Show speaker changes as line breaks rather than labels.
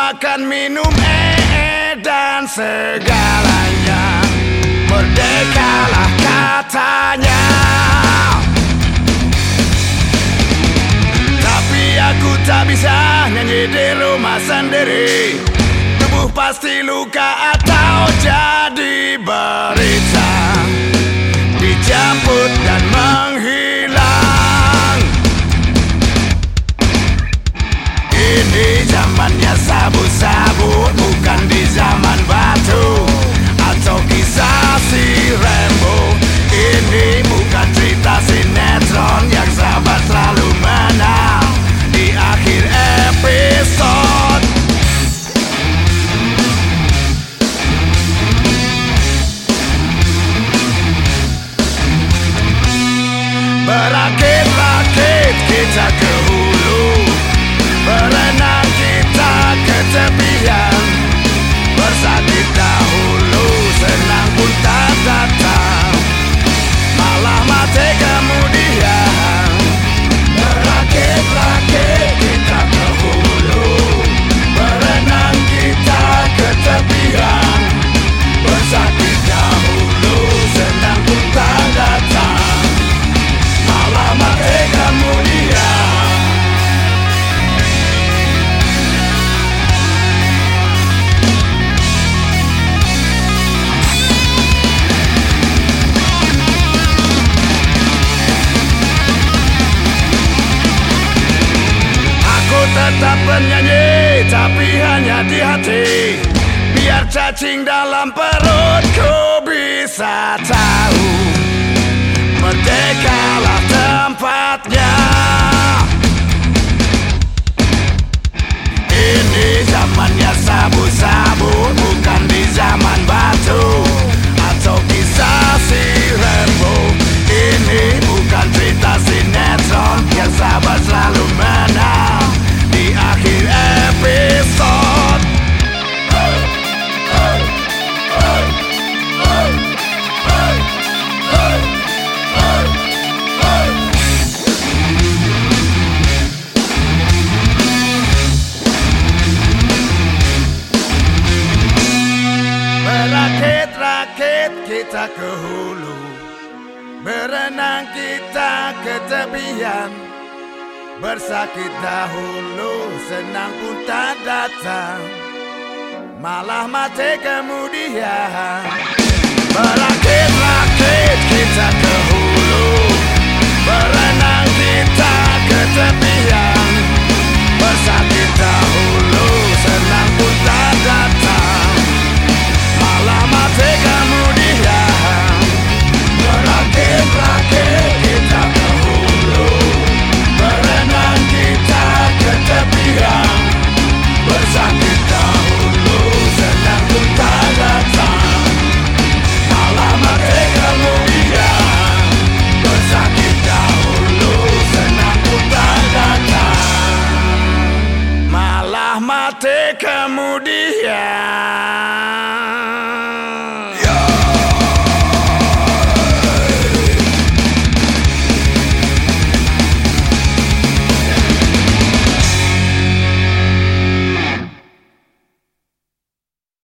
makan minum ee dan segalanya. Merdekalah katanya. Tapi aku tak bisa nyanyi di rumah sendiri. Tubuh pasti luka atau jadi sabu-sabu Bukan di zaman batu. Atau kisah si Rambo. Ini bukan cerita sinetron Yang sahabat selalu menang Di akhir episode. Berakit-rakit kita ke hulu. Berenang penyanyi Tapi hanya di hati. Biar cacing dalam perutku bisa tahu. Merdekalah tempatnya kita ke hulu Berenang kita ke tepian Bersakit dahulu senang pun tak datang. Malah mati kemudian. Berakit-rakit